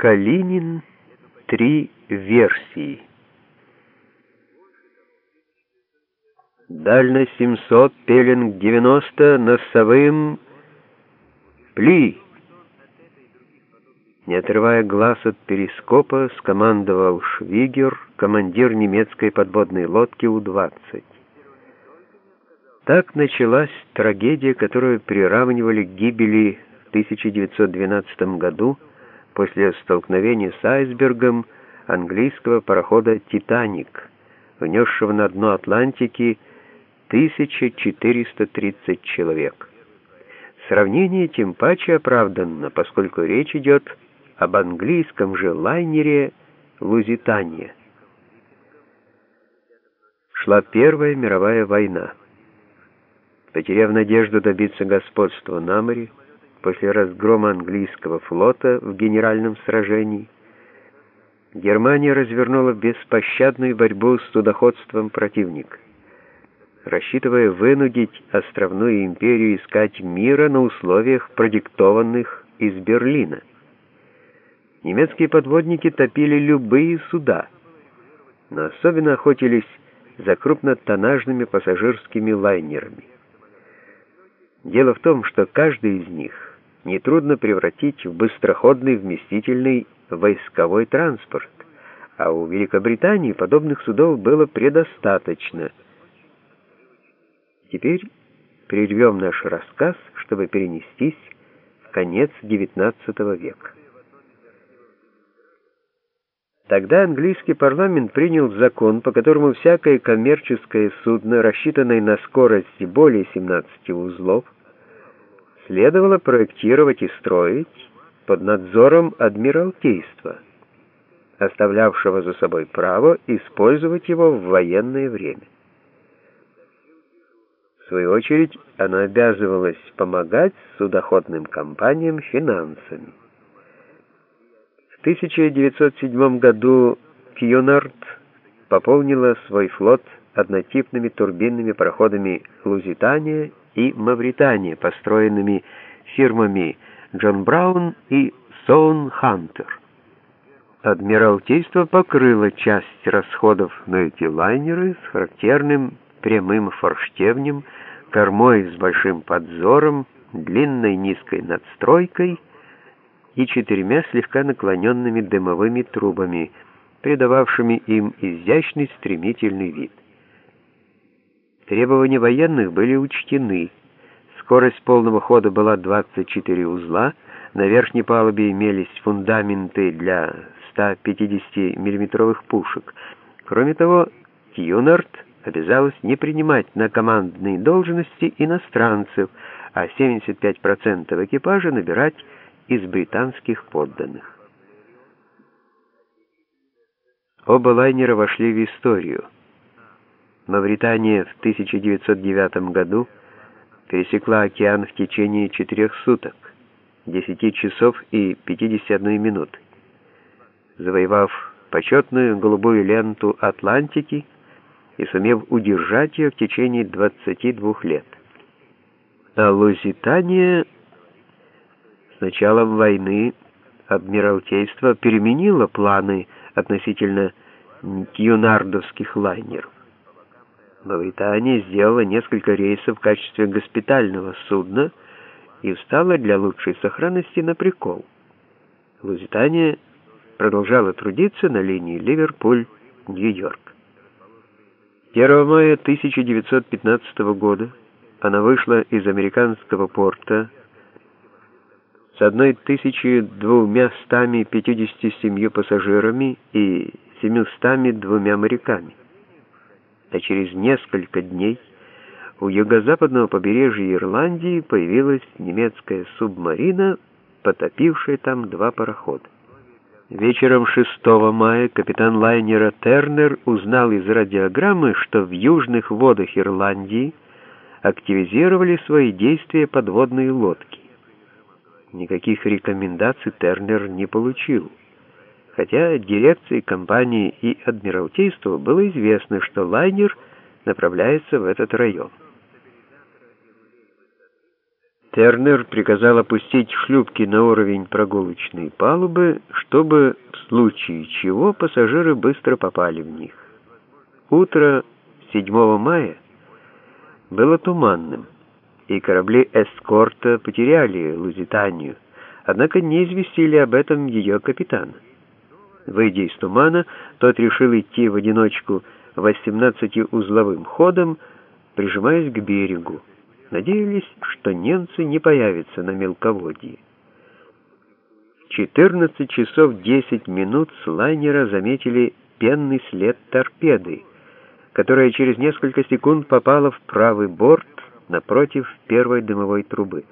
Калинин. Три версии. Дально 700, пеленг 90, носовым пли. Не отрывая глаз от перископа, скомандовал Швигер, командир немецкой подводной лодки У-20. Так началась трагедия, которую приравнивали к гибели в 1912 году после столкновения с айсбергом английского парохода «Титаник», внесшего на дно Атлантики 1430 человек. Сравнение тем паче оправданно, поскольку речь идет об английском же лайнере «Лузитания». Шла Первая мировая война. Потеряв надежду добиться господства на море, после разгрома английского флота в генеральном сражении, Германия развернула беспощадную борьбу с судоходством противника, рассчитывая вынудить островную империю искать мира на условиях, продиктованных из Берлина. Немецкие подводники топили любые суда, но особенно охотились за крупнотоннажными пассажирскими лайнерами. Дело в том, что каждый из них нетрудно превратить в быстроходный вместительный войсковой транспорт, а у Великобритании подобных судов было предостаточно. Теперь прервем наш рассказ, чтобы перенестись в конец XIX века. Тогда английский парламент принял закон, по которому всякое коммерческое судно, рассчитанное на скорость более 17 узлов, следовало проектировать и строить под надзором Адмиралтейства, оставлявшего за собой право использовать его в военное время. В свою очередь, она обязывалась помогать судоходным компаниям финансами. В 1907 году Кьюнард пополнила свой флот однотипными турбинными пароходами «Лузитания» и Мавритания, построенными фирмами Джон Браун и Соун Хантер. Адмиралтейство покрыло часть расходов на эти лайнеры с характерным прямым форштевнем, кормой с большим подзором, длинной низкой надстройкой и четырьмя слегка наклоненными дымовыми трубами, придававшими им изящный стремительный вид. Требования военных были учтены. Скорость полного хода была 24 узла, на верхней палубе имелись фундаменты для 150 миллиметровых пушек. Кроме того, Кьюнард обязалась не принимать на командные должности иностранцев, а 75% экипажа набирать из британских подданных. Оба лайнера вошли в историю. Мавритания в 1909 году пересекла океан в течение четырех суток, 10 часов и 51 минут, завоевав почетную голубую ленту Атлантики и сумев удержать ее в течение 22 лет. А Лузитания с началом войны Адмиралтейство переменило планы относительно кьюнардовских лайнеров. Мавритания сделала несколько рейсов в качестве госпитального судна и встала для лучшей сохранности на прикол. Лузитания продолжала трудиться на линии Ливерпуль-Нью-Йорк. 1 мая 1915 года она вышла из американского порта с 1257 пассажирами и 702 моряками а через несколько дней у юго-западного побережья Ирландии появилась немецкая субмарина, потопившая там два парохода. Вечером 6 мая капитан лайнера Тернер узнал из радиограммы, что в южных водах Ирландии активизировали свои действия подводные лодки. Никаких рекомендаций Тернер не получил хотя дирекции компании и Адмиралтейству было известно, что лайнер направляется в этот район. Тернер приказал опустить шлюпки на уровень прогулочной палубы, чтобы в случае чего пассажиры быстро попали в них. Утро 7 мая было туманным, и корабли эскорта потеряли Лузитанию, однако не известили об этом ее капитана. Выйдя из тумана, тот решил идти в одиночку 18-узловым ходом, прижимаясь к берегу. Надеялись, что немцы не появятся на мелководье. 14 часов 10 минут с лайнера заметили пенный след торпеды, которая через несколько секунд попала в правый борт напротив первой дымовой трубы.